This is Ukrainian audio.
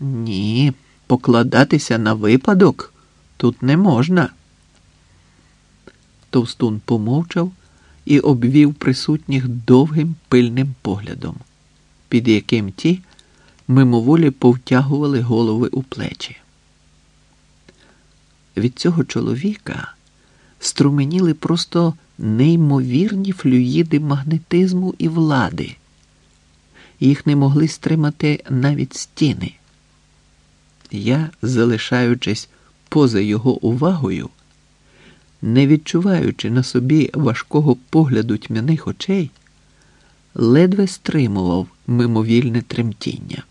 Ні, покладатися на випадок тут не можна. Товстун помовчав і обвів присутніх довгим пильним поглядом, під яким ті мимоволі повтягували голови у плечі. Від цього чоловіка струменіли просто неймовірні флюїди магнетизму і влади. Їх не могли стримати навіть стіни. Я, залишаючись поза його увагою, не відчуваючи на собі важкого погляду тьмяних очей, ледве стримував мимовільне тремтіння.